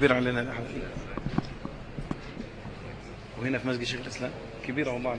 كبير علينا الأحد وهنا في مسجد شيخ الإسلام كبيرة والله.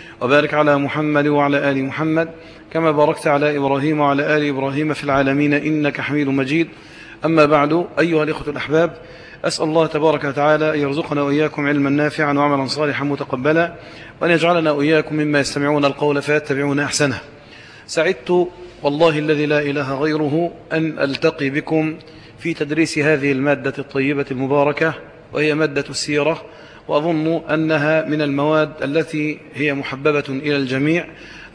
وبارك على محمد وعلى آل محمد كما باركت على إبراهيم وعلى آل إبراهيم في العالمين إنك حميد مجيد. أما بعد أيها الإخوة الأحباب أسأل الله تبارك وتعالى أن يرزقنا وإياكم علما نافعا وعملا صالحا متقبلا وأن يجعلنا وإياكم مما يستمعون القول فيتبعون أحسنه. سعدت والله الذي لا إله غيره أن ألتقي بكم في تدريس هذه المادة الطيبة المباركة وهي مادة السيرة. وأظن أنها من المواد التي هي محببة إلى الجميع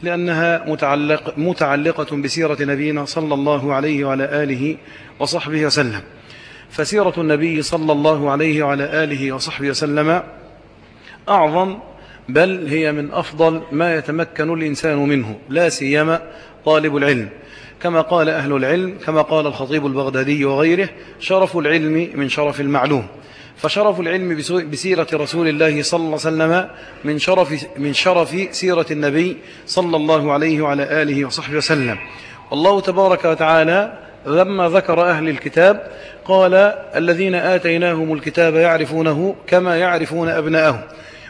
لأنها متعلق متعلقة بسيرة نبينا صلى الله عليه وعلى آله وصحبه وسلم. فسيرة النبي صلى الله عليه وعلى آله وصحبه وسلم أعظم بل هي من أفضل ما يتمكن الإنسان منه لا سيما طالب العلم. كما قال أهل العلم كما قال الخطيب البغدادي وغيره شرف العلم من شرف المعلوم. فشرف العلم بسيرة رسول الله صلى الله عليه وسلم من شرف, من شرف سيرة النبي صلى الله عليه وعلى آله وصحبه وسلم. والله تبارك وتعالى لما ذكر أهل الكتاب قال الذين آتيناهم الكتاب يعرفونه كما يعرفون أبناءهم.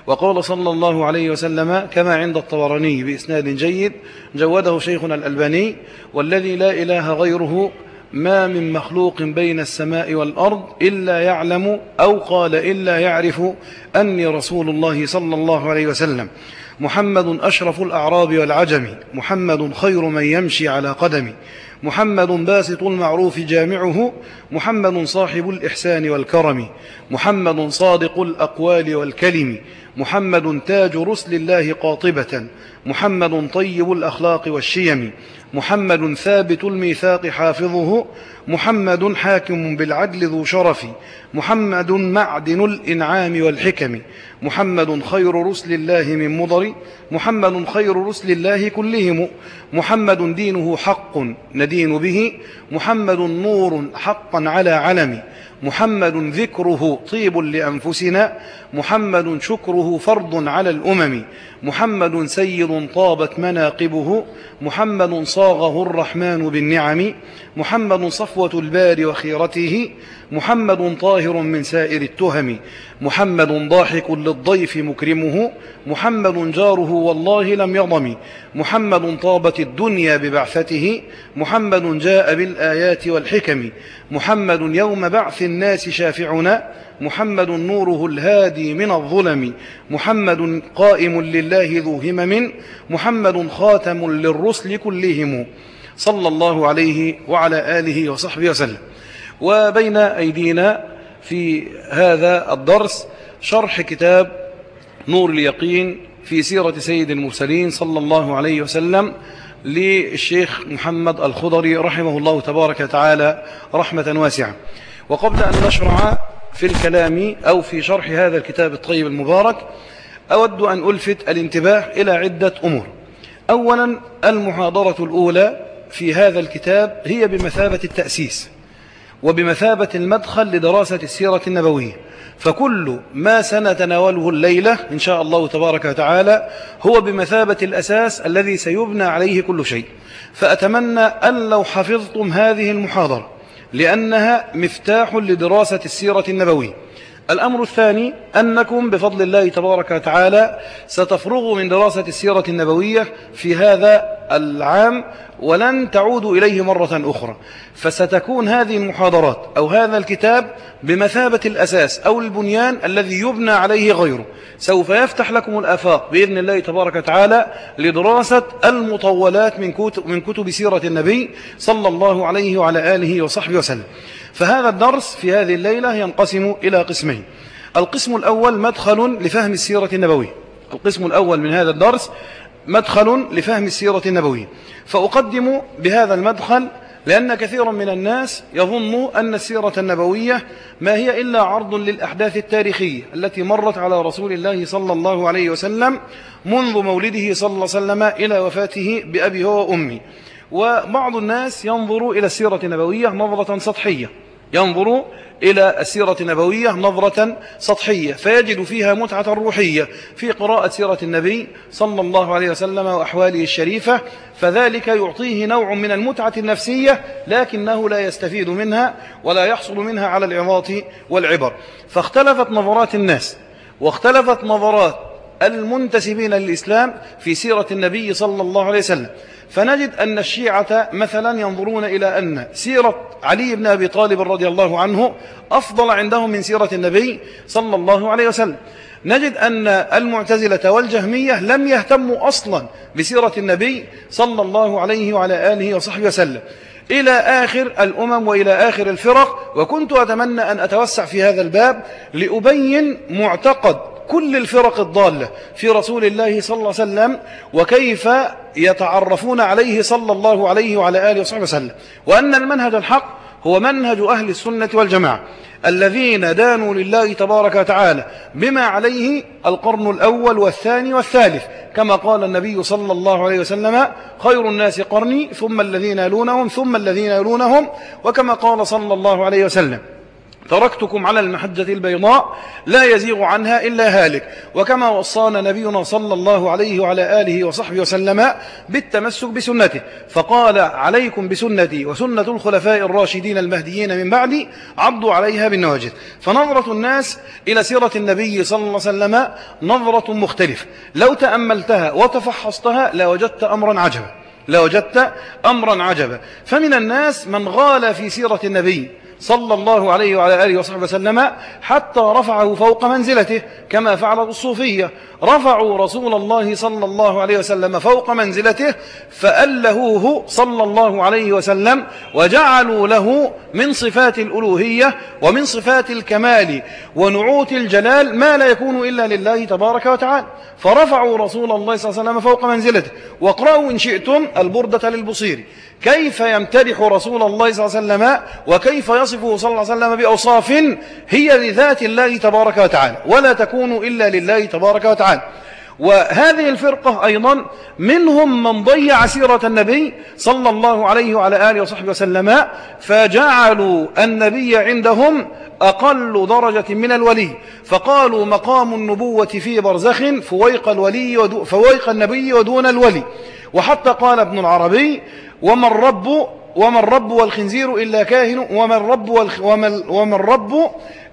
وقال صلى الله عليه وسلم كما عند الطبراني بإسناد جيد جوده شيخنا الألباني والذي لا إله غيره ما من مخلوق بين السماء والأرض إلا يعلم أو قال إلا يعرف أني رسول الله صلى الله عليه وسلم. محمد أشرف الأعراب والعجم محمد خير من يمشي على قدم محمد باسط المعروف جامعه محمد صاحب الإحسان والكرم محمد صادق الأقوال والكلم محمد تاج رسل الله قاطبة محمد طيب الأخلاق والشيم محمد ثابت الميثاق حافظه محمد حاكم بالعدل ذو شرف محمد معدن الإنعام والحكم محمد خير رسل الله من مضر محمد خير رسل الله كلهم محمد دينه حق ندين به محمد نور حقا على علم محمد ذكره طيب لأنفسنا محمد شكره فرض على الأمم. محمد سيد طابت مناقبه محمد صاغه الرحمن بالنعم محمد صفوة البار وخيرته محمد طاهر من سائر التهم محمد ضاحك للضيف مكرمه محمد جاره والله لم يضم محمد طابت الدنيا ببعثته محمد جاء بالآيات والحكم محمد يوم بعث الناس شافعنا محمد نوره الهادي من الظلم محمد قائم لله ذو همم محمد خاتم للرسل كلهم. صلى الله عليه وعلى آله وصحبه وسلم. وبين أيدينا في هذا الدرس شرح كتاب نور اليقين في سيرة سيد المرسلين صلى الله عليه وسلم للشيخ محمد الخضري رحمه الله تبارك وتعالى رحمة واسعة. وقبل أن نشرع في الكلام أو في شرح هذا الكتاب الطيب المبارك أود أن ألفت الانتباه إلى عدة أمور. أولا المحاضرة الأولى في هذا الكتاب هي بمثابة التأسيس وبمثابة المدخل لدراسة السيرة النبوية. فكل ما سنتناوله الليلة إن شاء الله تبارك وتعالى هو بمثابة الأساس الذي سيبنى عليه كل شيء. فأتمنى أن لو حفظتم هذه المحاضرة لأنها مفتاح لدراسة السيرة النبوية. الأمر الثاني أنكم بفضل الله تبارك وتعالى ستفرغوا من دراسة السيرة النبوية في هذا العام ولن تعودوا إليه مرة أخرى. فستكون هذه المحاضرات أو هذا الكتاب بمثابة الأساس أو البنيان الذي يبنى عليه غيره. سوف يفتح لكم الآفاق بإذن الله تبارك وتعالى لدراسة المطولات من كتب, من كتب سيرة النبي صلى الله عليه وعلى آله وصحبه وسلم. فهذا الدرس في هذه الليلة ينقسم إلى قسمين. القسم الأول مدخل لفهم السيرة النبوية. القسم الأول من هذا الدرس مدخل لفهم السيرة النبوية. فأقدم بهذا المدخل لأن كثيرا من الناس يظن أن السيرة النبوية ما هي إلا عرض للأحداث التاريخية التي مرت على رسول الله صلى الله عليه وسلم منذ مولده صلى الله عليه وسلم إلى وفاته بأبي هو وأمي. وبعض الناس ينظر إلى السيرة النبوية نظرة سطحية. ينظر إلى السيرة النبوية نظرة سطحية فيجد فيها متعة روحية في قراءة سيرة النبي صلى الله عليه وسلم وأحواله الشريفة فذلك يعطيه نوع من المتعة النفسية لكنه لا يستفيد منها ولا يحصل منها على العظات والعبر. فاختلفت نظرات الناس واختلفت نظرات المنتسبين للإسلام في سيرة النبي صلى الله عليه وسلم. فنجد أن الشيعة مثلا ينظرون إلى أن سيرة علي بن أبي طالب رضي الله عنه أفضل عندهم من سيرة النبي صلى الله عليه وسلم. نجد أن المعتزلة والجهمية لم يهتموا أصلا بسيرة النبي صلى الله عليه وعلى آله وصحبه وسلم. إلى آخر الأمم وإلى آخر الفرق وكنت أتمنى أن أتوسع في هذا الباب لأبين معتقد كل الفرق الضالة في رسول الله صلى الله عليه وسلم وكيف يتعرفون عليه صلى الله عليه وعلى آله وصحبه وسلم. وأن المنهج الحق هو منهج أهل السنة والجماعة الذين دانوا لله تبارك وتعالى بما عليه القرن الأول والثاني والثالث. كما قال النبي صلى الله عليه وسلم خير الناس قرني ثم الذين يلونهم ثم الذين يلونهم. وكما قال صلى الله عليه وسلم تركتكم على المحجة البيضاء لا يزيغ عنها إلا هالك. وكما وصانا نبينا صلى الله عليه وعلى آله وصحبه وسلم بالتمسك بسنته. فقال عليكم بسنتي وسنة الخلفاء الراشدين المهديين من بعدي عضوا عليها بالنواجذ. فنظرة الناس إلى سيرة النبي صلى الله عليه وسلم نظرة مختلفة. لو تأملتها وتفحصتها لوجدت أمرا عجبا. لوجدت أمرا عجبا. فمن الناس من غال في سيرة النبي صلى الله عليه وعلى آله وصحبه وسلم حتى رفعه فوق منزلته كما فعل الصوفية. رفعوا رسول الله صلى الله عليه وسلم فوق منزلته فألهوه صلى الله عليه وسلم وجعلوا له من صفات الألوهية ومن صفات الكمال ونعوت الجلال ما لا يكون إلا لله تبارك وتعالى. فرفعوا رسول الله صلى الله عليه وسلم فوق منزلته. واقرأوا إن شئتم البردة للبصير. كيف يمتدح رسول الله صلى الله عليه وسلم وكيف يصفه صلى الله عليه وسلم بأوصاف هي لذات الله تبارك وتعالى ولا تكون إلا لله تبارك وتعالى. وهذه الفرقة أيضا منهم من ضيع سيرة النبي صلى الله عليه وعلى آله وصحبه وسلم فجعلوا النبي عندهم أقل درجة من الولي. فقالوا مقام النبوة في برزخ فويق, الولي فويق النبي ودون الولي. وحتى قال ابن العربي وما الرب وما الرب والخنزير إلا كاهن وما الرب والخ وما, وما الرب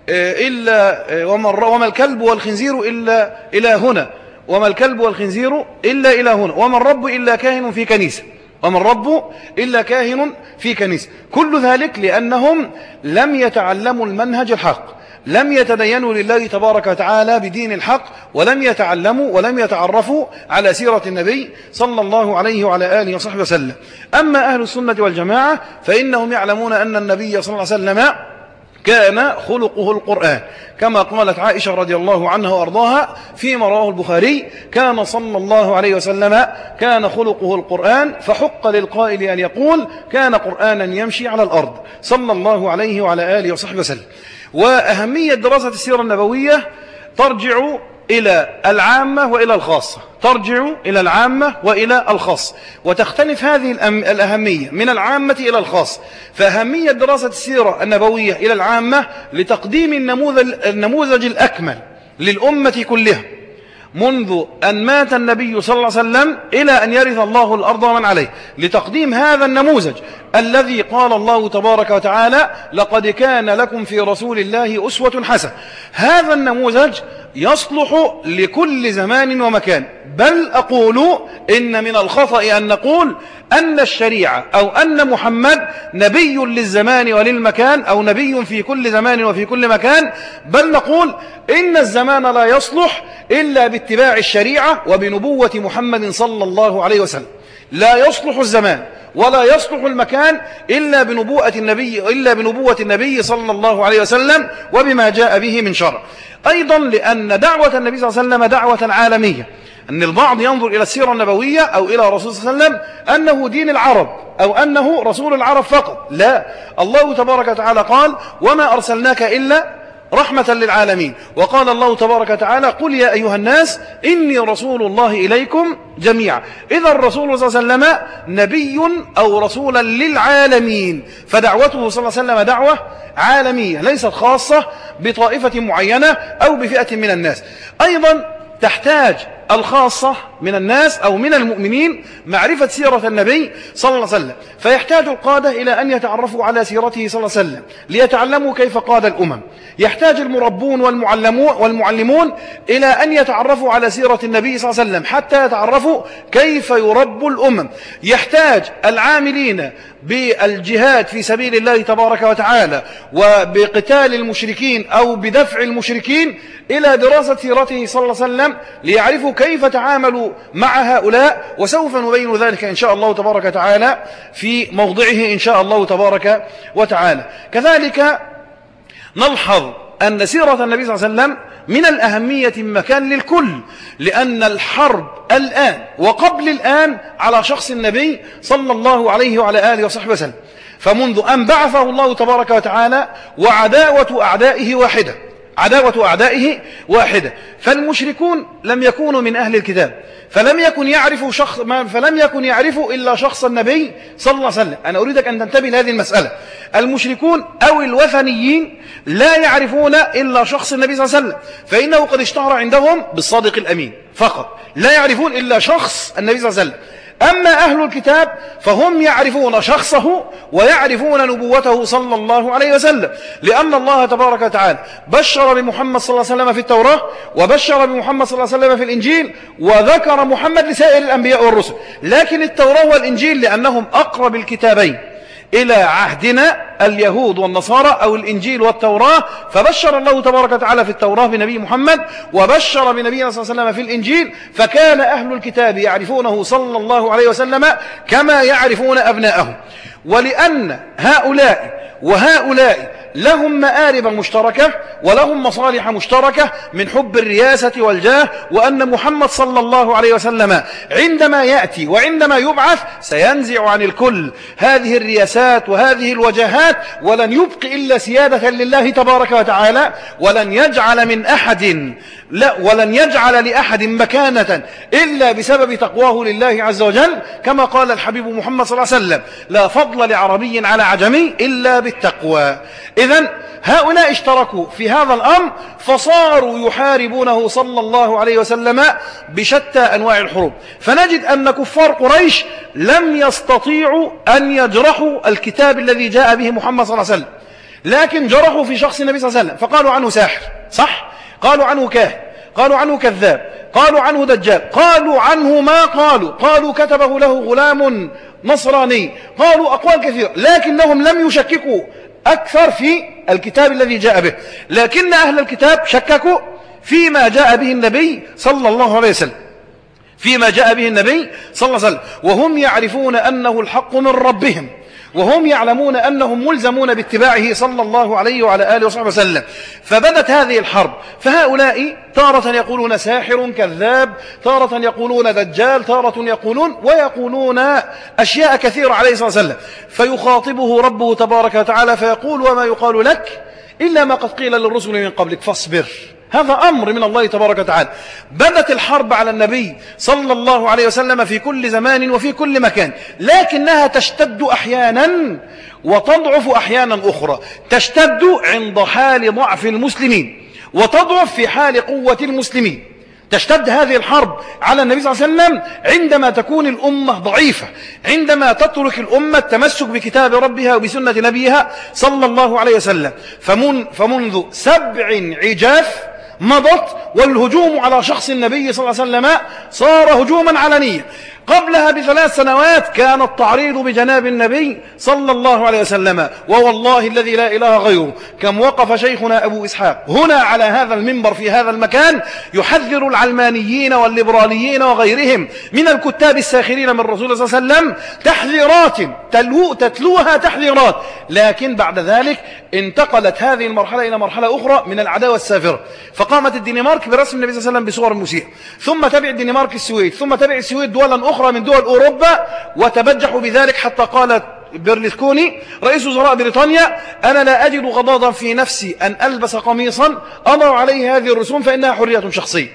آه، إلا آه، وما, وما الكلب والخنزير إلا إلى هنا وما الكلب والخنزير إلا إلى هنا وما الرب إلا كاهن في كنيسة. وما الرب إلا كاهن في كنيسة. كل ذلك لأنهم لم يتعلموا المنهج الحق. لم يتدينوا لله تبارك وتعالى بدين الحق ولم يتعلموا ولم يتعرفوا على سيرة النبي صلى الله عليه وعلى آله وصحبه وسلم. أما أهل السنة والجماعة فإنهم يعلمون أن النبي صلى الله عليه وسلم كان خلقه القرآن. كما قالت عائشة رضي الله عنها وأرضاها فيما رواه البخاري كان صلى الله عليه وسلم كان خلقه القرآن فحق للقائل أن يقول كان قرآنا يمشي على الأرض. صلى الله عليه وعلى آله وصحبه وسلم. وأهمية دراسة السيرة النبوية ترجع إلى العامة وإلى الخاصة. ترجع إلى العامة وإلى الخاص وتختلف هذه الأهمية من العامة إلى الخاص فأهمية دراسة السيرة النبوية إلى العامة لتقديم النموذج الأكمل للأمة كلها. منذ أن مات النبي صلى الله عليه وسلم إلى أن يرث الله الأرض ومن عليه. لتقديم هذا النموذج الذي قال الله تبارك وتعالى لقد كان لكم في رسول الله أسوة حسنة. هذا النموذج يصلح لكل زمان ومكان. بل أقول إن من الخطأ أن نقول أن الشريعة أو أن محمد نبي للزمان وللمكان أو نبي في كل زمان وفي كل مكان. بل نقول إن الزمان لا يصلح إلا باتباع الشريعة وبنبوة محمد صلى الله عليه وسلم. لا يصلح الزمان ولا يصلح المكان إلا بنبوءة النبي إلا بنبوة النبي صلى الله عليه وسلم وبما جاء به من شرع أيضا لأن دعوة النبي صلى الله عليه وسلم دعوة عالمية. أن البعض ينظر إلى السيرة النبوية أو إلى رسول صلى الله عليه وسلم أنه دين العرب أو أنه رسول العرب فقط. لا. الله تبارك وتعالى قال وما أرسلناك إلا رحمة للعالمين. وقال الله تبارك وتعالى قل يا أيها الناس إني رسول الله إليكم جميعا. إذا الرسول صلى الله عليه وسلم نبي أو رسولا للعالمين. فدعوته صلى الله عليه وسلم دعوة عالمية ليست خاصة بطائفة معينة أو بفئة من الناس. أيضا تحتاج الخاصة من الناس أو من المؤمنين معرفة سيرة النبي صلى الله عليه وسلم. فيحتاج القادة إلى أن يتعرفوا على سيرته صلى الله عليه وسلم ليتعلموا كيف قاد الأمم. يحتاج المربون والمعلمون إلى أن يتعرفوا على سيرة النبي صلى الله عليه وسلم حتى يتعرفوا كيف يرب الأمم. يحتاج العاملين بالجهاد في سبيل الله تبارك وتعالى وبقتال المشركين أو بدفع المشركين إلى دراسة سيرته صلى الله عليه وسلم ليعرفوا كيف تعاملوا مع هؤلاء؟ وسوف نبين ذلك إن شاء الله تبارك وتعالى في موضعه إن شاء الله تبارك وتعالى. كذلك نلحظ أن سيرة النبي صلى الله عليه وسلم من الأهمية مكان للكل لأن الحرب الآن وقبل الآن على شخص النبي صلى الله عليه وعلى آله وصحبه وسلم. فمنذ أن بعثه الله تبارك وتعالى وعداوة أعدائه واحدة. عداوة أعدائه واحدة. فالمشركون لم يكونوا من أهل الكتاب. فلم يكن يعرف شخص ما فلم يكن يعرف إلا شخص النبي صلى الله عليه وسلم. أنا أريدك أن تنتبه لهذه المسألة. المشركون أو الوثنيين لا يعرفون إلا شخص النبي صلى الله عليه وسلم. فإنه قد اشتهر عندهم بالصادق الأمين فقط. لا يعرفون إلا شخص النبي صلى الله عليه وسلم. أما أهل الكتاب فهم يعرفون شخصه ويعرفون نبوته صلى الله عليه وسلم لأن الله تبارك وتعالى بشر بمحمد صلى الله عليه وسلم في التوراة وبشر بمحمد صلى الله عليه وسلم في الإنجيل وذكر محمد لسائر الأنبياء والرسل لكن التوراة والإنجيل لأنهم أقرب الكتابين. إلى عهدنا اليهود والنصارى أو الإنجيل والتوراة فبشر الله تبارك وتعالى في التوراة بنبي محمد وبشر بنبينا صلى الله عليه وسلم في الإنجيل فكان أهل الكتاب يعرفونه صلى الله عليه وسلم كما يعرفون أبناءهم. ولأن هؤلاء وهؤلاء لهم مآرب مشتركة ولهم مصالح مشتركة من حب الرياسة والجاه وأن محمد صلى الله عليه وسلم عندما يأتي وعندما يبعث سينزع عن الكل هذه الرياسات وهذه الوجاهات ولن يبق إلا سيادة لله تبارك وتعالى ولن يجعل من أحد لا ولن يجعل لأحد مكانة إلا بسبب تقواه لله عز وجل كما قال الحبيب محمد صلى الله عليه وسلم لا فضل لعربي على عجمي إلا بالتقوى. إذا هؤلاء اشتركوا في هذا الأمر فصاروا يحاربونه صلى الله عليه وسلم بشتى أنواع الحروب. فنجد أن كفار قريش لم يستطيعوا أن يجرحوا الكتاب الذي جاء به محمد صلى الله عليه وسلم. لكن جرحوا في شخص النبي صلى الله عليه وسلم. فقالوا عنه ساحر صح؟ قالوا عنه كاهن قالوا عنه كذاب قالوا عنه دجال قالوا عنه ما قالوا. قالوا كتبه له غلام نصراني. قالوا أقوال كثيرة لكنهم لم يشككوا أكثر في الكتاب الذي جاء به. لكن أهل الكتاب شككوا فيما جاء به النبي صلى الله عليه وسلم. فيما جاء به النبي صلى الله عليه وسلم. وهم يعرفون أنه الحق من ربهم. وهم يعلمون أنهم ملزمون باتباعه صلى الله عليه وعلى آله وصحبه وسلم. فبدت هذه الحرب. فهؤلاء تارة يقولون ساحر كذاب تارة يقولون دجال تارة يقولون ويقولون أشياء كثيرة عليه الصلاة والسلام فيخاطبه ربه تبارك وتعالى فيقول وما يقال لك إلا ما قد قيل للرسل من قبلك فاصبر. هذا أمر من الله تبارك وتعالى. بدت الحرب على النبي صلى الله عليه وسلم في كل زمان وفي كل مكان. لكنها تشتد أحيانا وتضعف أحيانا أخرى. تشتد عند حال ضعف المسلمين وتضعف في حال قوة المسلمين. تشتد هذه الحرب على النبي صلى الله عليه وسلم عندما تكون الأمة ضعيفة عندما تترك الأمة التمسك بكتاب ربها وبسنة نبيها صلى الله عليه وسلم. فمن فمنذ سبع عجاف مضت والهجوم على شخص النبي صلى الله عليه وسلم صار هجوما علنيا قبلها بثلاث سنوات كان التعريض بجناب النبي صلى الله عليه وسلم ووالله الذي لا إله غيره. كم وقف شيخنا أبو إسحاق هنا على هذا المنبر في هذا المكان يحذر العلمانيين والليبراليين وغيرهم من الكتاب الساخرين من رسول صلى الله عليه وسلم تحذيرات تلو تتلوها تحذيرات. لكن بعد ذلك انتقلت هذه المرحلة إلى مرحلة أخرى من العداوة السافرة فقامت الدنمارك برسم النبي صلى الله عليه وسلم بصور مسيئة ثم تبع الدنمارك السويد ثم تبع السويد دولا أخرى من دول أوروبا وتبجحوا بذلك حتى قالت برلسكوني رئيس وزراء بريطانيا أنا لا أجد غضاضا في نفسي أن ألبس قميصا أضع عليه هذه الرسوم فإنها حرية شخصية.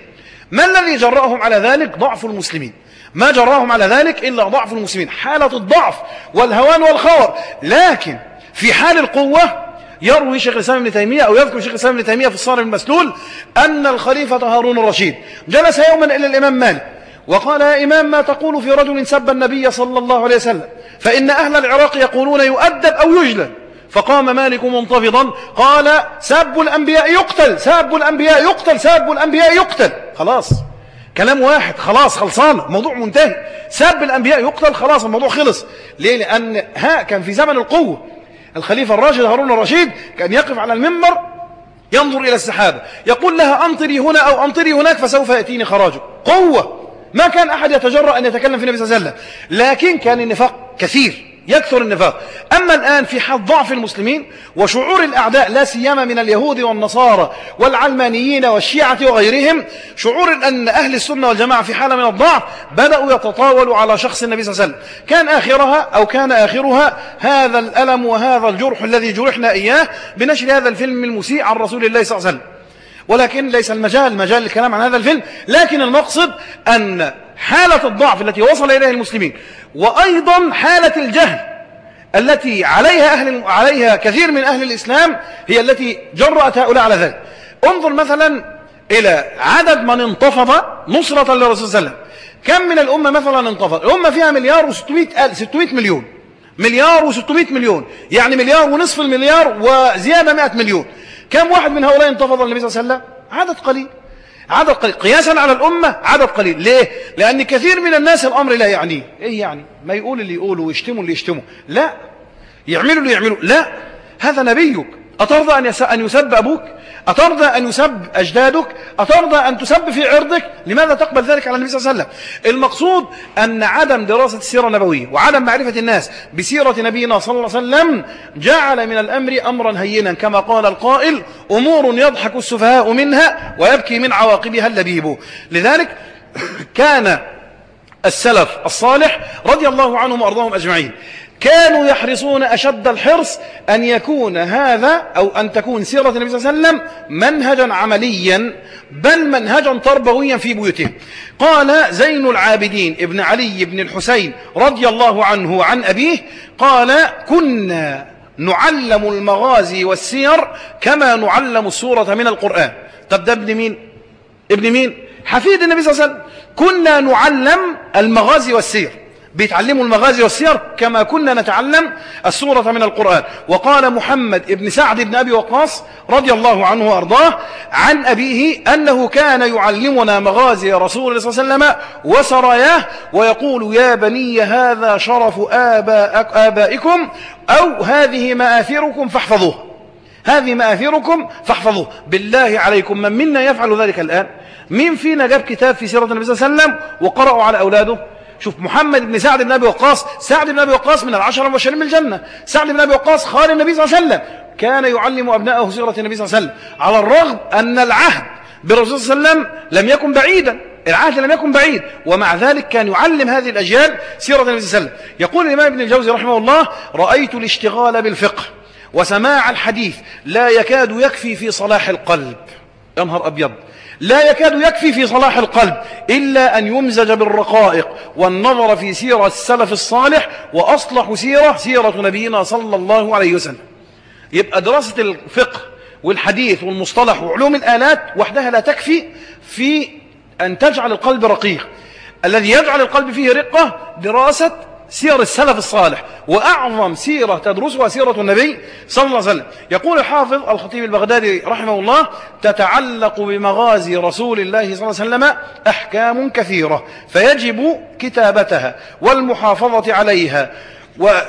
ما الذي جرأهم على ذلك؟ ضعف المسلمين. ما جرأهم على ذلك إلا ضعف المسلمين. حالة الضعف والهوان والخور. لكن في حال القوة يروي شيخ الإسلام ابن تيمية أو يذكر شيخ الإسلام ابن تيمية في الصارم المسلول أن الخليفة هارون الرشيد جلس يوما إلى الإمام مالك. وقال يا إمام ما تقول في رجل سب النبي صلى الله عليه وسلم فإن أهل العراق يقولون يؤدب أو يجلد فقام مالك منتفضا قال ساب الأنبياء يقتل ساب الأنبياء يقتل ساب الأنبياء يقتل. خلاص. كلام واحد خلاص خلصان موضوع منتهي. ساب الأنبياء يقتل خلاص الموضوع خلص. ليه؟ لأن ها كان في زمن القوة. الخليفة الراشد هارون الرشيد كان يقف على المنبر ينظر إلى السحابة. يقول لها أمطري هنا أو أمطري هناك فسوف يأتيني خراجه قوة. ما كان أحد يتجرأ أن يتكلم في النبي صلى الله عليه وسلم. لكن كان النفاق كثير يكثر النفاق. أما الآن في حال ضعف المسلمين وشعور الأعداء لا سيما من اليهود والنصارى والعلمانيين والشيعة وغيرهم شعور أن أهل السنة والجماعة في حالة من الضعف بدأوا يتطاولوا على شخص النبي صلى الله عليه وسلم. كان آخرها أو كان آخرها هذا الألم وهذا الجرح الذي جرحنا إياه بنشر هذا الفيلم المسيء عن رسول الله صلى الله عليه وسلم. ولكن ليس المجال مجال الكلام عن هذا الفيلم. لكن المقصد أن حالة الضعف التي وصل إليها المسلمين وأيضا حالة الجهل التي عليها, أهل عليها كثير من أهل الإسلام هي التي جرأت هؤلاء على ذلك. انظر مثلا إلى عدد من انتفض نصرة للرسول صلى الله عليه وسلم. كم من الأمة مثلا انتفض؟ الأمة فيها مليار و600 600 مليون. مليار و600 مليون. يعني مليار ونصف المليار وزيادة 100 مليون. كم واحد من هؤلاء انتفض النبي صلى الله عليه وسلم؟ عدد قليل. عدد قليل. قياسا على الأمة عدد قليل. ليه؟ لأن كثير من الناس الأمر لا يعنيه إيه يعني؟ ما يقول اللي يقوله ويشتموا اللي يشتموا. لا. يعملوا اللي يعملوا. لا. هذا نبيك. أترضى أن يسب أبوك؟ أترضى أن يسب أجدادك؟ أترضى أن تسب في عرضك؟ لماذا تقبل ذلك على النبي صلى الله عليه وسلم؟ المقصود أن عدم دراسة السيرة النبوية وعدم معرفة الناس بسيرة نبينا صلى الله عليه وسلم جعل من الأمر أمرا هينا كما قال القائل أمور يضحك السفهاء منها ويبكي من عواقبها اللبيب. لذلك كان السلف الصالح رضي الله عنهم وأرضاهم أجمعين. كانوا يحرصون أشد الحرص أن يكون هذا أو أن تكون سيرة النبي صلى الله عليه وسلم منهجا عمليا بل منهجا تربويا في بيوتهم. قال زين العابدين ابن علي بن الحسين رضي الله عنه عن أبيه قال كنا نعلم المغازي والسير كما نعلم السورة من القرآن. طب ده ابن مين؟ ابن مين؟ حفيد النبي صلى الله عليه وسلم. كنا نعلم المغازي والسير. بيتعلموا المغازي والسير كما كنا نتعلم السورة من القرآن. وقال محمد ابن سعد بن أبي وقاص رضي الله عنه وأرضاه عن أبيه أنه كان يعلمنا مغازي رسول الله صلى الله عليه وسلم وسراياه ويقول يا بني هذا شرف آبائكم أو هذه مآثركم فاحفظوها هذه مآثركم فاحفظوه. بالله عليكم من منا يفعل ذلك الآن؟ مين فينا جاب كتاب في سيرة النبي صلى الله عليه وسلم وقرأوا على أولاده؟ شوف محمد بن سعد بن أبي وقاص سعد بن أبي وقاص من العشرة المبشرين بالجنة سعد بن أبي وقاص خال النبي صلى الله عليه وسلم. كان يعلم أبنائه سيرة النبي صلى الله عليه وسلم. على الرغم أن العهد بالرسول صلى الله عليه وسلم لم يكن بعيدا. العهد لم يكن بعيد. ومع ذلك كان يعلم هذه الأجيال سيرة النبي صلى الله عليه وسلم. يقول الإمام ابن الجوزي رحمه الله رأيت الاشتغال بالفقه وسماع الحديث لا يكاد يكفي في صلاح القلب. يا نهار أبيض. لا يكاد يكفي في صلاح القلب إلا أن يمزج بالرقائق والنظر في سيرة السلف الصالح وأصلح سيرة سيرة نبينا صلى الله عليه وسلم. يبقى دراسة الفقه والحديث والمصطلح وعلوم الآلات وحدها لا تكفي في أن تجعل القلب رقيق. الذي يجعل القلب فيه رقة دراسة سير السلف الصالح وأعظم سيرة تدرسها سيرة النبي صلى الله عليه وسلم. يقول الحافظ الخطيب البغدادي رحمه الله تتعلق بمغازي رسول الله صلى الله عليه وسلم أحكام كثيرة فيجب كتابتها والمحافظة عليها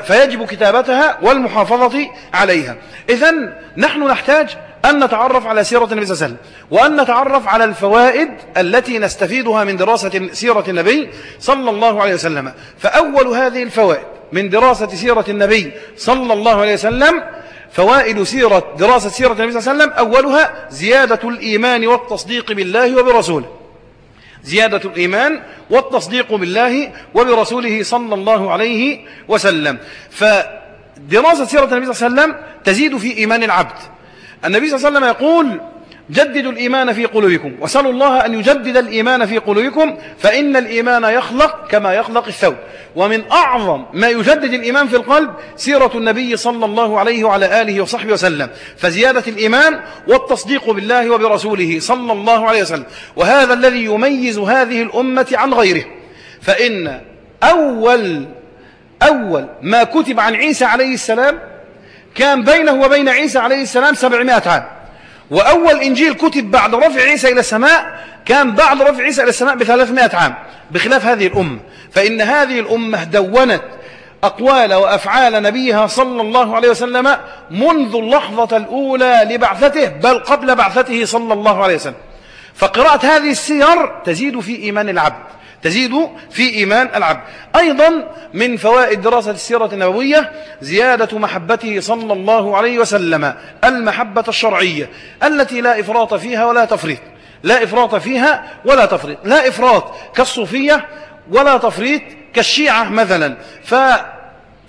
فيجب كتابتها والمحافظة عليها. إذا نحن نحتاج أن نتعرف على سيرة النبي صلى الله عليه وسلم وأن نتعرف على الفوائد التي نستفيدها من دراسة سيرة النبي صلى الله عليه وسلم. فأول هذه الفوائد من دراسة سيرة النبي صلى الله عليه وسلم فوائد سيرة دراسة سيرة النبي صلى الله عليه وسلم أولها زيادة الإيمان والتصديق بالله وبرسوله. زيادة الإيمان والتصديق بالله وبرسوله صلى الله عليه وسلم. فدراسة سيرة النبي صلى الله عليه وسلم تزيد في إيمان العبد. النبي صلى الله عليه وسلم يقول جددوا الإيمان في قلوبكم وسألوا الله أن يجدد الإيمان في قلوبكم فإن الإيمان يخلق كما يخلق الثوب. ومن أعظم ما يجدد الإيمان في القلب سيرة النبي صلى الله عليه وعلى آله وصحبه وسلم فزيادة الإيمان والتصديق بالله وبرسوله صلى الله عليه وسلم. وهذا الذي يميز هذه الأمة عن غيره. فإن أول أول ما كتب عن عيسى عليه السلام كان بينه وبين عيسى عليه السلام سبعمائة عام. وأول إنجيل كتب بعد رفع عيسى إلى السماء كان بعد رفع عيسى إلى السماء بثلاثمائة عام. بخلاف هذه الأمة فإن هذه الأمة دونت أقوال وأفعال نبيها صلى الله عليه وسلم منذ اللحظة الأولى لبعثته بل قبل بعثته صلى الله عليه وسلم. فقراءة هذه السير تزيد في إيمان العبد. تزيد في إيمان العبد. أيضا من فوائد دراسة السيرة النبوية زيادة محبته صلى الله عليه وسلم المحبة الشرعية التي لا إفراط فيها ولا تفريط. لا إفراط فيها ولا تفريط. لا إفراط كالصوفية ولا تفريط كالشيعة مثلا. ف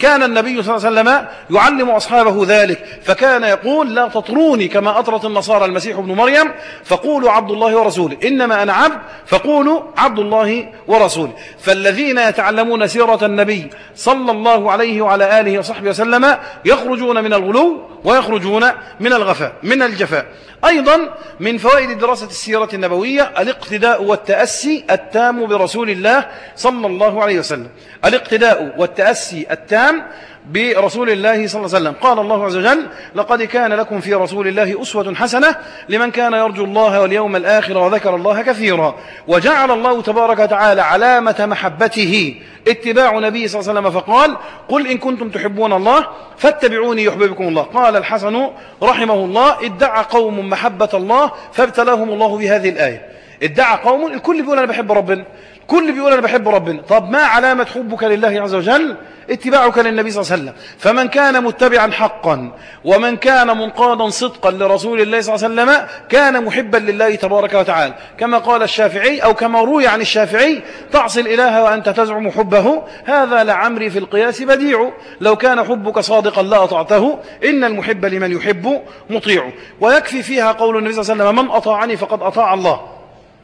كان النبي صلى الله عليه وسلم يعلم أصحابه ذلك فكان يقول لا تطروني كما أطرت النصارى المسيح ابن مريم فقولوا عبد الله ورسوله إنما أنا عبد فقولوا عبد الله ورسوله. فالذين يتعلمون سيرة النبي صلى الله عليه وعلى آله وصحبه وسلم يخرجون من الغلو ويخرجون من الغفاء من الجفاء. أيضا من فوائد دراسة السيرة النبوية الاقتداء والتأسي التام برسول الله صلى الله عليه وسلم. الاقتداء والتأسي التام برسول الله صلى الله عليه وسلم. قال الله عز وجل لقد كان لكم في رسول الله أسوة حسنة لمن كان يرجو الله واليوم الآخر وذكر الله كثيرا. وجعل الله تبارك وتعالى علامة محبته. اتباع نبي صلى الله عليه وسلم فقال قل إن كنتم تحبون الله فاتبعوني يحببكم الله. قال الحسن رحمه الله ادعى قوم محبة الله فابتلاهم الله بهذه الآية. ادعى قوم الكل بيقول أنا بحب ربنا كل بيقول أنا بحب ربنا. طب ما علامة حبك لله عز وجل؟ اتباعك للنبي صلى الله عليه وسلم. فمن كان متبعا حقا ومن كان منقادا صدقا لرسول الله صلى الله عليه وسلم كان محبا لله تبارك وتعالى. كما قال الشافعي أو كما روي عن الشافعي تعصي الإله وأنت تزعم حبه هذا لعمري في القياس بديع. لو كان حبك صادقا لا أطعته إن المحب لمن يحب مطيع. ويكفي فيها قول النبي صلى الله عليه وسلم من أطاعني فقد أطاع الله.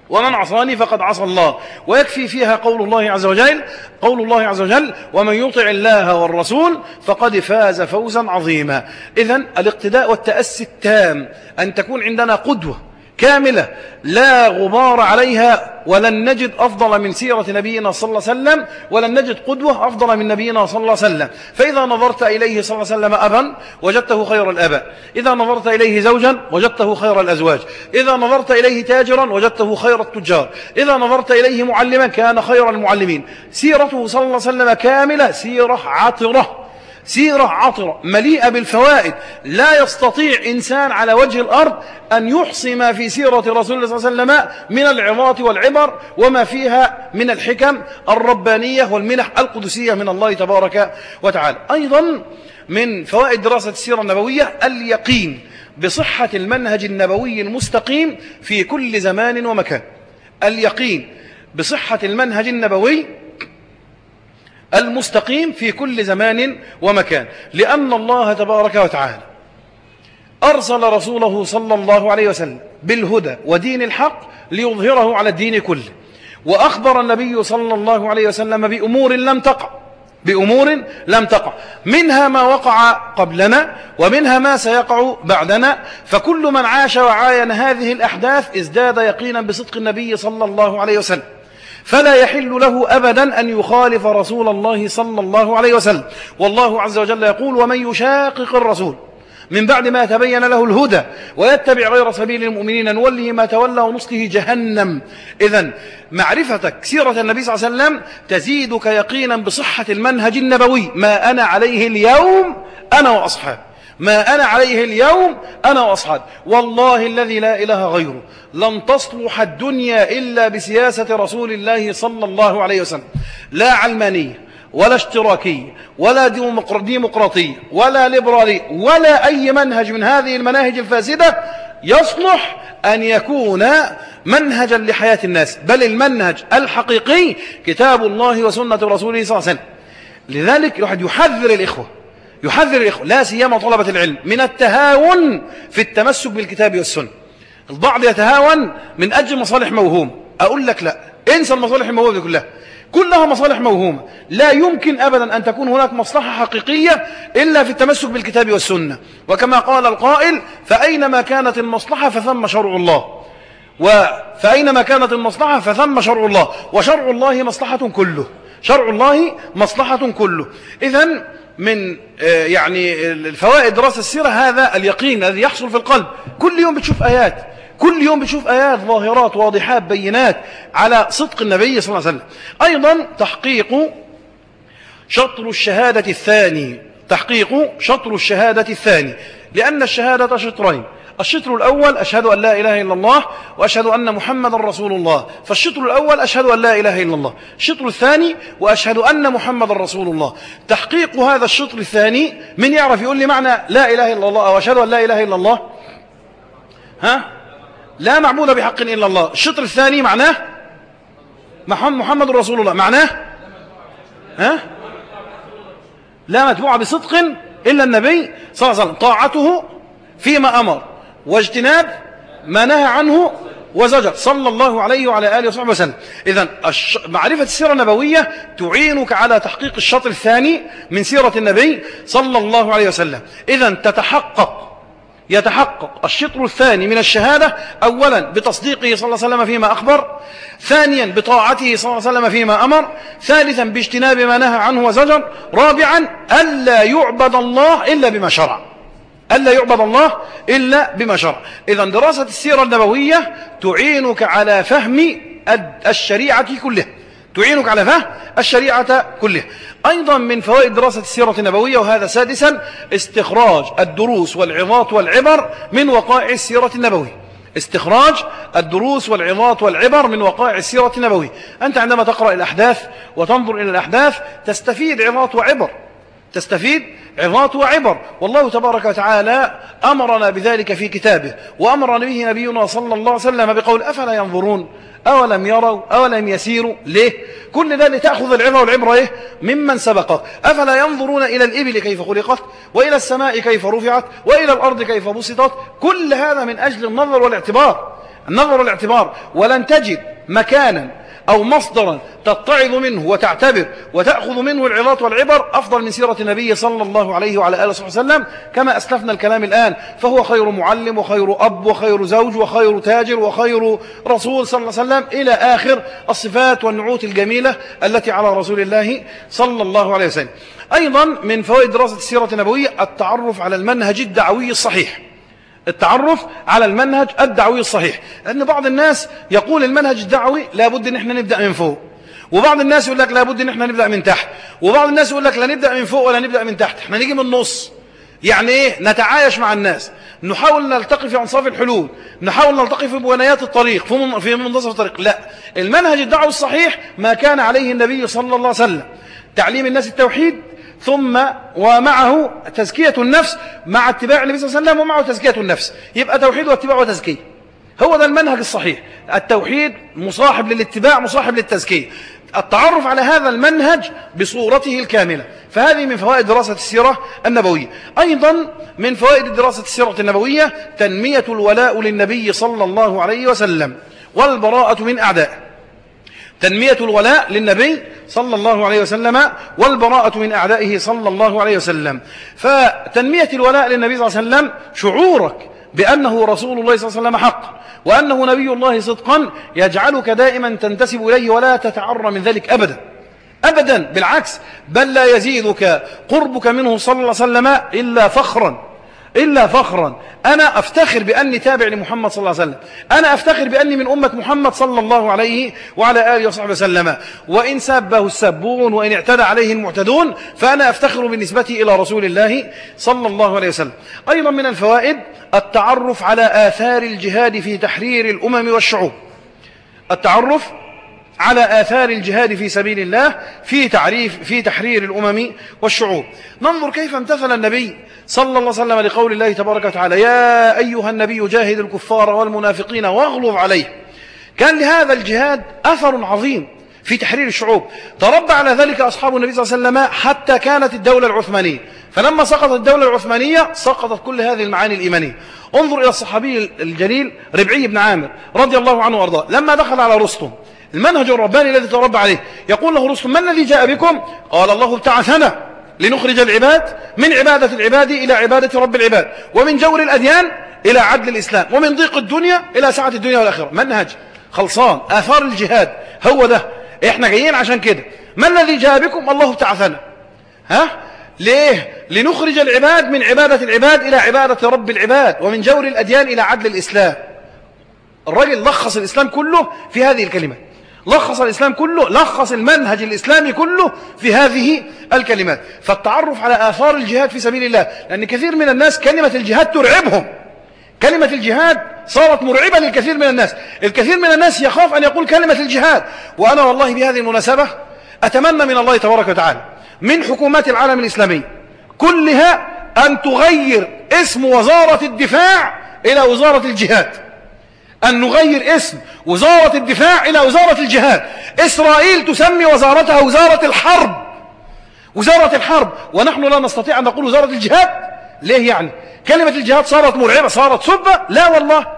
ومن عصاني فقد عصى الله. ويكفي فيها قول الله عز وجل قول الله عز وجل ومن يطع الله والرسول فقد فاز فوزا عظيما. إذا الاقتداء والتأسي التام أن تكون عندنا قدوة كاملة لا غبار عليها ولن نجد أفضل من سيرة نبينا صلى الله عليه وسلم ولن نجد قدوة أفضل من نبينا صلى الله عليه وسلم. فإذا نظرت إليه صلى الله عليه وسلم أبا وجدته خير الأباء. إذا نظرت إليه زوجا وجدته خير الأزواج. إذا نظرت إليه تاجرا وجدته خير التجار. إذا نظرت إليه معلما كان خير المعلمين. سيرته صلى الله عليه وسلم كاملة سيرة عطرة. سيرة عطرة مليئة بالفوائد. لا يستطيع إنسان على وجه الأرض أن يحصي ما في سيرة رسول الله صلى الله عليه وسلم من العظات والعبر وما فيها من الحكم الربانية والمنح القدسية من الله تبارك وتعالى. أيضا من فوائد دراسة السيرة النبوية اليقين بصحة المنهج النبوي المستقيم في كل زمان ومكان. اليقين بصحة المنهج النبوي المستقيم في كل زمان ومكان لأن الله تبارك وتعالى أرسل رسوله صلى الله عليه وسلم بالهدى ودين الحق ليظهره على الدين كله وأخبر النبي صلى الله عليه وسلم بأمور لم تقع بأمور لم تقع منها ما وقع قبلنا ومنها ما سيقع بعدنا فكل من عاش وعاين هذه الأحداث ازداد يقينا بصدق النبي صلى الله عليه وسلم. فلا يحل له أبدا أن يخالف رسول الله صلى الله عليه وسلم. والله عز وجل يقول ومن يشاقق الرسول من بعد ما تبين له الهدى ويتبع غير سبيل المؤمنين نوله ما تولى ونصله جهنم. إذا معرفتك سيرة النبي صلى الله عليه وسلم تزيدك يقينا بصحة المنهج النبوي. ما أنا عليه اليوم أنا وأصحابي. ما أنا عليه اليوم أنا وأصحابي. والله الذي لا إله غيره. لن تصلح الدنيا إلا بسياسة رسول الله صلى الله عليه وسلم. لا علمانية ولا اشتراكية ولا ديمقراطية ولا ليبرالية ولا أي منهج من هذه المناهج الفاسدة يصلح أن يكون منهجا لحياة الناس. بل المنهج الحقيقي كتاب الله وسنة رسوله صلى الله عليه وسلم. لذلك الواحد يحذر الإخوة. يحذر الإخوة لا سيما طلبة العلم من التهاون في التمسك بالكتاب والسنة. البعض يتهاون من أجل مصالح موهوم. أقول لك لا انسى المصالح الموهومة كلها. كلها مصالح موهومة. لا يمكن أبدا أن تكون هناك مصلحة حقيقية إلا في التمسك بالكتاب والسنة. وكما قال القائل فأينما كانت المصلحة فثم شرع الله. فأينما كانت المصلحة فثم شرع الله. وشرع الله مصلحة كله. شرع الله مصلحة كله. إذا من آه، يعني الفوائد دراسة السيرة هذا اليقين الذي يحصل في القلب. كل يوم بتشوف آيات. كل يوم بتشوف آيات ظاهرات واضحات بينات على صدق النبي صلى الله عليه وسلم. أيضا تحقيق شطر الشهادة الثاني. تحقيق شطر الشهادة الثاني. لأن الشهادة شطرين. الشطر الأول أشهد أن لا إله إلا الله وأشهد أن محمد رسول الله. فالشطر الأول أشهد أن لا إله إلا الله. الشطر الثاني وأشهد أن محمد رسول الله. تحقيق هذا الشطر الثاني من يعرف يقول لي معنى لا إله إلا الله أو أشهد أن لا إله إلا الله؟ ها؟ لا معبود بحق إلا الله. الشطر الثاني معناه محمد رسول الله. معناه؟ ها؟ لا متبوع بصدق إلا النبي صلى الله عليه وسلم. طاعته فيما أمر. واجتناب ما نهى عنه وزجر. صلى الله عليه وعلى آله وصحبه وسلم. إذا معرفة السيرة النبوية تعينك على تحقيق الشطر الثاني من سيرة النبي صلى الله عليه وسلم. إذا تتحقق يتحقق الشطر الثاني من الشهادة أولا بتصديقه صلى الله عليه وسلم فيما أخبر ثانيا بطاعته صلى الله عليه وسلم فيما أمر ثالثا باجتناب ما نهى عنه وزجر رابعا ألا يعبد الله إلا بما شرع. ألا يعبد الله إلا بما شرع. إذا دراسة السيرة النبوية تعينك على فهم الشريعة كلها. تعينك على فهم الشريعة كلها. أيضا من فوائد دراسة السيرة النبوية وهذا سادسا استخراج الدروس والعظات والعبر من وقائع السيرة النبوية. استخراج الدروس والعظات والعبر من وقائع السيرة النبوية. أنت عندما تقرأ الأحداث وتنظر إلى الأحداث تستفيد عظات وعبر. تستفيد عظات وعبر. والله تبارك وتعالى أمرنا بذلك في كتابه وأمر به نبينا صلى الله عليه وسلم بقول أفلا ينظرون؟ أولم يروا؟ أولم يسيروا؟ ليه؟ كل ده لتأخذ العظة والعبرة إيه؟ ممن سبقك. أفلا ينظرون إلى الإبل كيف خلقت؟ وإلى السماء كيف رفعت؟ وإلى الأرض كيف بسطت؟ كل هذا من أجل النظر والاعتبار. النظر والاعتبار. ولن تجد مكانا أو مصدرا تتعظ منه وتعتبر وتأخذ منه العظات والعبر أفضل من سيرة النبي صلى الله عليه وعلى آله وصحبه وسلم كما أسلفنا الكلام الآن فهو خير معلم وخير أب وخير زوج وخير تاجر وخير رسول صلى الله عليه وسلم إلى آخر الصفات والنعوت الجميلة التي على رسول الله صلى الله عليه وسلم. أيضا من فوائد دراسة السيرة النبوية التعرف على المنهج الدعوي الصحيح. التعرف على المنهج الدعوي الصحيح. لأن بعض الناس يقول المنهج الدعوي لابد أن إحنا نبدأ من فوق. وبعض الناس يقول لك لابد إن إحنا نبدأ من تحت. وبعض الناس يقول لك لا نبدأ من فوق ولا نبدأ من تحت. إحنا نيجي من النص. يعني إيه؟ نتعايش مع الناس. نحاول نلتقي في أنصاف الحلول. نحاول نلتقي في بنايات الطريق في منتصف الطريق. لا. المنهج الدعوي الصحيح ما كان عليه النبي صلى الله عليه وسلم. تعليم الناس التوحيد ثم ومعه تزكية النفس مع اتباع النبي صلى الله عليه وسلم ومعه تزكية النفس. يبقى توحيد واتباع وتزكية. هو ده المنهج الصحيح. التوحيد مصاحب للاتباع مصاحب للتزكية. التعرف على هذا المنهج بصورته الكاملة. فهذه من فوائد دراسة السيرة النبوية. أيضا من فوائد دراسة السيرة النبوية تنمية الولاء للنبي صلى الله عليه وسلم والبراءة من أعدائه تنمية الولاء للنبي صلى الله عليه وسلم والبراءة من أعدائه صلى الله عليه وسلم. فتنمية الولاء للنبي صلى الله عليه وسلم شعورك بأنه رسول الله صلى الله عليه وسلم حق وأنه نبي الله صدقا يجعلك دائما تنتسب إليه ولا تتعرى من ذلك أبدا. أبدا بالعكس بل لا يزيدك قربك منه صلى الله عليه وسلم إلا فخرا. إلا فخرا. أنا أفتخر بأني تابع لمحمد صلى الله عليه وسلم. أنا أفتخر بأني من أمة محمد صلى الله عليه وعلى آله وصحبه وسلم. وإن سبه السبون وإن اعتدى عليه المعتدون فأنا أفتخر بالنسبة إلى رسول الله صلى الله عليه وسلم. أيضا من الفوائد التعرف على آثار الجهاد في تحرير الأمم والشعوب. التعرف على آثار الجهاد في سبيل الله في تعريف في تحرير الأمم والشعوب. ننظر كيف امتثل النبي صلى الله عليه وسلم لقول الله تبارك وتعالى يا أيها النبي جاهد الكفار والمنافقين واغلظ عليه. كان لهذا الجهاد أثر عظيم في تحرير الشعوب. تربى على ذلك أصحاب النبي صلى الله عليه وسلم حتى كانت الدولة العثمانية. فلما سقطت الدولة العثمانية سقطت كل هذه المعاني الإيمانية. انظر إلى الصحابي الجليل ربعي بن عامر رضي الله عنه وأرضاه لما دخل على رستم المنهج الرباني الذي تربى عليه. يقول له رستم ما الذي جاء بكم؟ قال الله ابتعثنا لنخرج العباد من عبادة العباد إلى عبادة رب العباد ومن جور الأديان إلى عدل الإسلام ومن ضيق الدنيا إلى سعة الدنيا والآخرة. منهج خلصان آثار الجهاد هو ده. إحنا جايين عشان كده. ما الذي جاء بكم؟ الله ابتعثنا ها؟ ليه؟ لنخرج العباد من عبادة العباد إلى عبادة رب العباد ومن جور الأديان إلى عدل الإسلام. الرجل لخص الإسلام كله في هذه الكلمات لخص الإسلام كله لخص المنهج الإسلامي كله في هذه الكلمات. فالتعرف على آثار الجهاد في سبيل الله لأن كثير من الناس كلمة الجهاد ترعبهم. كلمة الجهاد صارت مرعبة للكثير من الناس. الكثير من الناس يخاف أن يقول كلمة الجهاد. وأنا والله بهذه المناسبة أتمنى من الله تبارك وتعالى من حكومات العالم الإسلامي كلها أن تغير اسم وزارة الدفاع إلى وزارة الجهاد. أن نغير اسم وزارة الدفاع إلى وزارة الجهاد. إسرائيل تسمي وزارتها وزارة الحرب. وزارة الحرب. ونحن لا نستطيع أن نقول وزارة الجهاد. ليه يعني؟ كلمة الجهاد صارت مرعبة صارت سبة لا والله.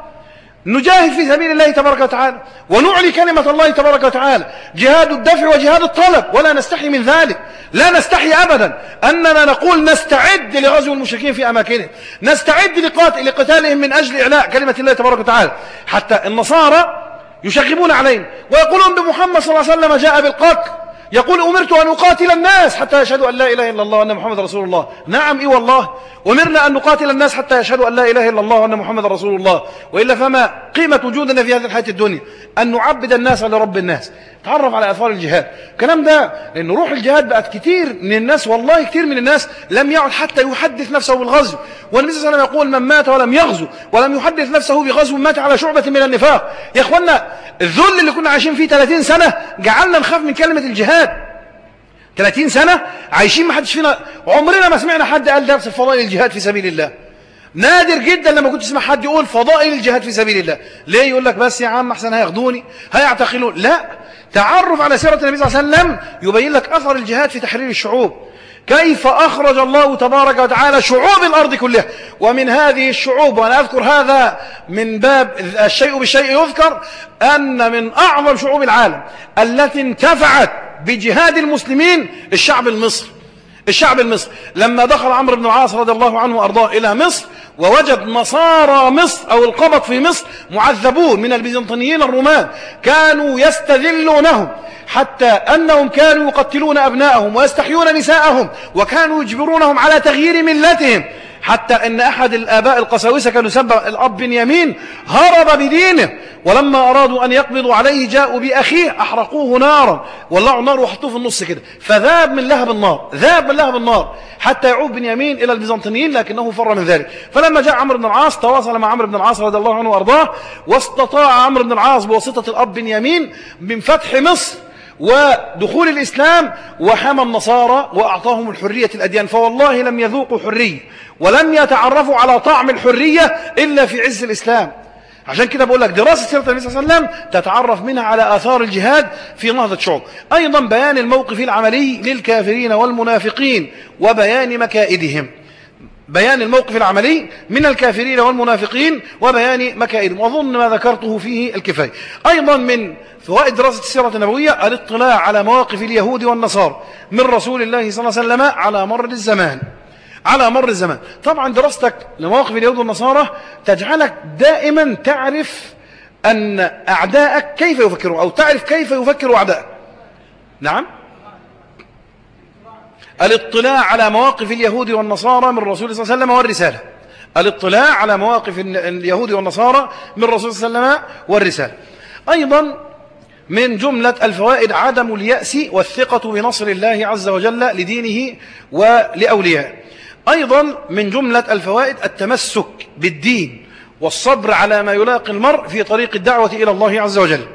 نجاهد في سبيل الله تبارك وتعالى ونعلي كلمة الله تبارك وتعالى. جهاد الدفع وجهاد الطلب ولا نستحي من ذلك. لا نستحي أبدا أننا نقول نستعد لغزو المشركين في أماكنهم. نستعد لقتالهم من أجل إعلاء كلمة الله تبارك وتعالى. حتى النصارى يشغبون علينا ويقولون بمحمد صلى الله عليه وسلم جاء بالقتل. يقول أمرت أن أقاتل الناس حتى يشهدوا أن لا إله إلا الله وأن محمد رسول الله. نعم إي والله. أمرنا أن نقاتل الناس حتى يشهدوا أن لا إله إلا الله وأن محمد رسول الله. وإلا فما قيمة وجودنا في هذه الحياة الدنيا؟ أن نعبد الناس لرب الناس. تعرف على أثار الجهاد. الكلام ده لأن روح الجهاد بقت كتير من الناس والله كتير من الناس لم يعد حتى يحدث نفسه بالغزو. والنبي صلى الله عليه وسلم يقول من مات ولم يغزو ولم يحدث نفسه بغزو مات على شعبة من النفاق. يا إخوانا الذل اللي كنا عايشين فيه 30 سنة جعلنا نخاف من كلمة الجهاد. 30 سنة عايشين ما حدش فينا عمرنا ما سمعنا حد قال درس فضائل الجهاد في سبيل الله. نادر جدا لما كنت تسمع حد يقول فضائل الجهاد في سبيل الله. ليه؟ يقول لك بس يا عم أحسن هياخدوني هيعتقلون. لا تعرف على سيرة النبي صلى الله عليه وسلم يبين لك أثر الجهاد في تحرير الشعوب. كيف أخرج الله تبارك وتعالى شعوب الأرض كلها. ومن هذه الشعوب وأنا أذكر هذا من باب الشيء بالشيء يذكر أن من أعظم شعوب العالم التي انتفعت بجهاد المسلمين الشعب المصري. الشعب المصري. لما دخل عمرو بن العاص رضي الله عنه وأرضاه إلى مصر ووجد نصارى مصر أو القبط في مصر معذبون من البيزنطيين الرومان. كانوا يستذلونهم حتى أنهم كانوا يقتلون أبناءهم ويستحيون نساءهم وكانوا يجبرونهم على تغيير ملتهم. حتى أن أحد الآباء القساوسة كانوا يسمى الأب بن يمين هرب بدينه ولما أرادوا أن يقبضوا عليه جاءوا بأخيه أحرقوه نارا ولعوا النار وحطوه في النص كده. فذاب من لهب النار ذاب من لهب النار حتى يعود بنيامين إلى البيزنطيين لكنه فر من ذلك. فلما جاء عمرو بن العاص تواصل مع عمرو بن العاص رضي الله عنه وأرضاه واستطاع عمرو بن العاص بواسطة الأب بنيامين من فتح مصر. ودخول الإسلام وحمى النصارى وأعطاهم الحرية الأديان. فوالله لم يذوقوا حرية ولم يتعرفوا على طعم الحرية إلا في عز الإسلام. عشان كده بقول لك دراسة سيرة النبي صلى الله عليه وسلم تتعرف منها على آثار الجهاد في نهضة شعوب. أيضا بيان الموقف العملي للكافرين والمنافقين وبيان مكائدهم. بيان الموقف العملي من الكافرين والمنافقين وبيان مكائدهم. وأظن ما ذكرته فيه الكفاية. أيضا من فوائد دراسة السيرة النبوية الاطلاع على مواقف اليهود والنصارى من رسول الله صلى الله عليه وسلم على مر الزمان. على مر الزمان. طبعا دراستك لمواقف اليهود والنصارى تجعلك دائما تعرف أن أعداءك كيف يفكرون أو تعرف كيف يفكر أعداءك. نعم؟ الاطلاع على مواقف اليهود والنصارى من الرسول صلى الله عليه وسلم والرسالة. الاطلاع على مواقف اليهود والنصارى من الرسول صلى الله عليه وسلم والرسالة. أيضا من جملة الفوائد عدم اليأس والثقة بنصر الله عز وجل لدينه ولأوليائه أيضا من جملة الفوائد التمسك بالدين والصبر على ما يلاقي المرء في طريق الدعوة إلى الله عز وجل.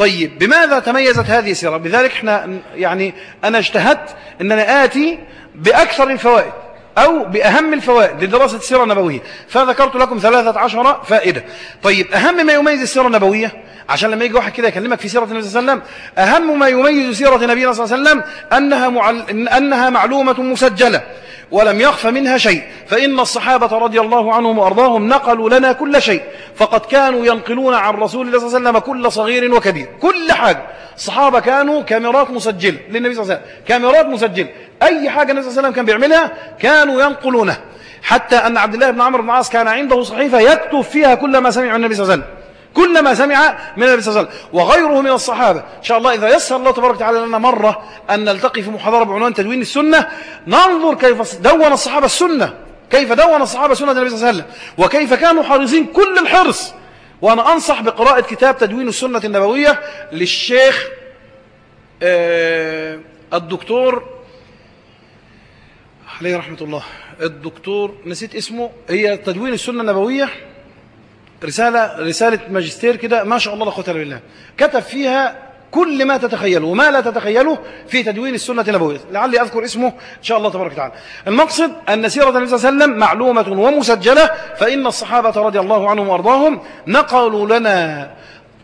طيب بماذا تميزت هذه السيرة؟ بذلك إحنا يعني أنا اجتهدت أننا آتي بأكثر الفوائد أو بأهم الفوائد لدراسة السيرة النبوية فذكرت لكم ثلاثة عشر فائدة. طيب أهم ما يميز السيرة النبوية؟ عشان لما يجي واحد كده يكلمك في سيرة النبي صلى الله عليه وسلم أهم ما يميز سيرة نبينا صلى الله عليه وسلم أنها, معل... أنها معلومة مسجلة. ولم يخف منها شيء. فإن الصحابة رضي الله عنهم وأرضاهم نقلوا لنا كل شيء. فقد كانوا ينقلون عن رسول الله صلى الله عليه وسلم كل صغير وكبير. كل حاجة. الصحابة كانوا كاميرات مسجلة للنبي صلى الله عليه وسلم. كاميرات مسجلة أي حاجة النبي صلى الله عليه وسلم كان بيعملها كانوا ينقلونها حتى أن عبد الله بن عمرو بن عاص كان عنده صحيفة يكتب فيها كل ما سمع النبي صلى الله عليه وسلم. كل ما سمع من النبي صلى الله عليه وسلم. وغيره من الصحابة. إن شاء الله إذا يسر الله تبارك وتعالى لنا مرة أن نلتقي في محاضرة بعنوان تدوين السنة ننظر كيف دون الصحابة السنة. كيف دون الصحابة سنة النبي صلى الله عليه وسلم. وكيف كانوا حريصين كل الحرص. وأنا أنصح بقراءة كتاب تدوين السنة النبوية للشيخ آه، الدكتور عليه رحمة الله الدكتور نسيت اسمه هي تدوين السنة النبوية؟ رسالة رسالة ماجستير كده ما شاء الله لا بالله. كتب فيها كل ما تتخيله وما لا تتخيله في تدوين السنة النبوية لعلي أذكر اسمه إن شاء الله تبارك وتعالى. المقصد أن سيرة النبي صلى الله عليه وسلم معلومة ومسجلة فإن الصحابة رضي الله عنهم وأرضاهم نقلوا لنا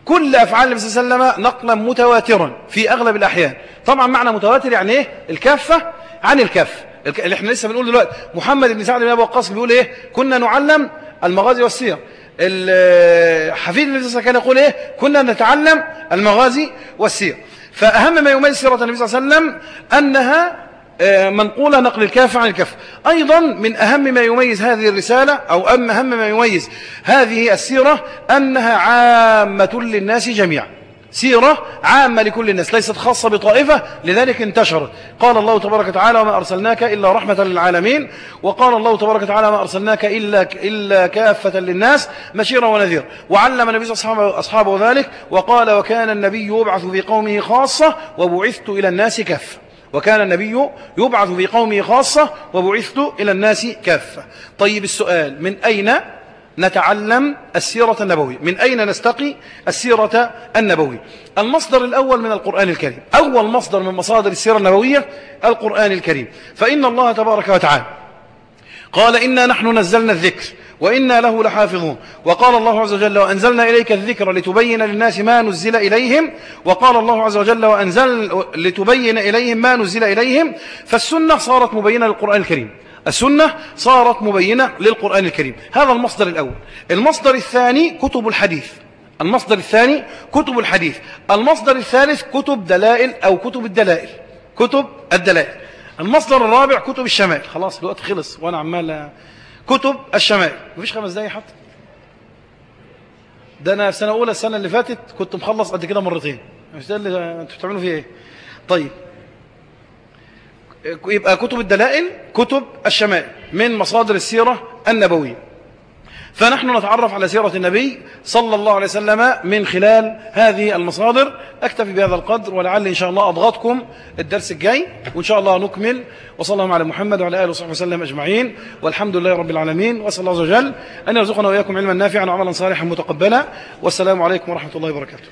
كل أفعال النبي صلى الله عليه وسلم نقلا متواترا في أغلب الأحيان. طبعا معنى متواتر يعني إيه؟ الكافة عن الكف اللي إحنا لسه بنقول دلوقتي محمد بن سعد بن أبي وقاص بيقول إيه؟ كنا نعلم المغازي والسير. حفيد النبي صلى الله عليه وسلم كان يقول إيه؟ كنا نتعلم المغازي والسير. فأهم ما يميز سيرة النبي صلى الله عليه وسلم أنها آه، منقولة نقل الكاف عن الكف أيضا من أهم ما يميز هذه الرسالة أو أهم ما يميز هذه السيرة أنها عامة للناس جميعا. سيرة عامة لكل الناس ليست خاصة بطائفة لذلك انتشرت. قال الله تبارك وتعالى وما أرسلناك إلا رحمة للعالمين. وقال الله تبارك وتعالى ما أرسلناك إلا, إلا كافة للناس مشيرا ونذيرا. وعلم النبي وسلم أصحابه ذلك وقال وكان النبي يبعث في قومه خاصة وبعثت إلى الناس كافة. وكان النبي يبعث في قومه خاصة وبعثت إلى الناس كافة. طيب السؤال من أين نتعلم السيرة النبوية. من أين نستقي السيرة النبوية؟ المصدر الأول من القرآن الكريم. أول مصدر من مصادر السيرة النبوية القرآن الكريم. فإن الله تبارك وتعالى قال إنا نحن نزلنا الذكر وإنا له لحافظون. وقال الله عز وجل وأنزلنا إليك الذكر لتبين للناس ما نزل إليهم. وقال الله عز وجل وأنزل لتبين إليهم ما نزل إليهم. فالسنة صارت مبينة للقرآن الكريم. السنة صارت مبينة للقرآن الكريم. هذا المصدر الأول. المصدر الثاني كتب الحديث. المصدر الثاني كتب الحديث. المصدر الثالث كتب دلائل أو كتب الدلائل. كتب الدلائل. المصدر الرابع كتب الشمائل. خلاص الوقت خلص وأنا عمال كتب الشمائل. مفيش خمس دقايق حتى ده أنا في سنة أولى السنة اللي فاتت كنت مخلص قد كده مرتين. مش ده اللي أنتوا بتعملوا فيه إيه؟ طيب. يبقى كتب الدلائل كتب الشمائل من مصادر السيرة النبوية. فنحن نتعرف على سيرة النبي صلى الله عليه وسلم من خلال هذه المصادر. أكتفي بهذا القدر ولعل إن شاء الله أضغطكم الدرس الجاي وإن شاء الله نكمل. وصلى الله على محمد وعلى آله وصحبه وسلم أجمعين. والحمد لله رب العالمين. وأسأل الله عز وجل أن يرزقنا وإياكم علما نافعا وعملا صالحا متقبلا. والسلام عليكم ورحمة الله وبركاته.